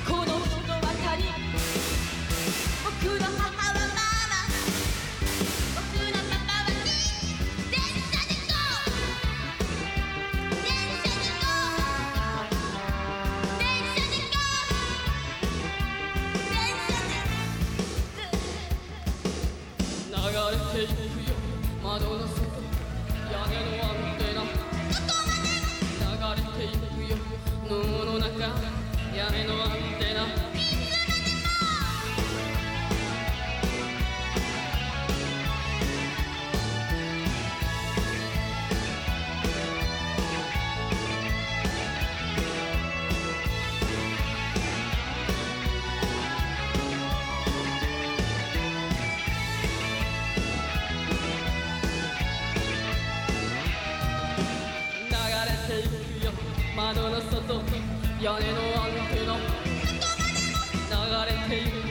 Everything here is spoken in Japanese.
こう電車で流れていくよ窓の外屋根のアンテナ流れていくよ脳の中屋根のアンテナ窓の外屋根のアンテナ流れている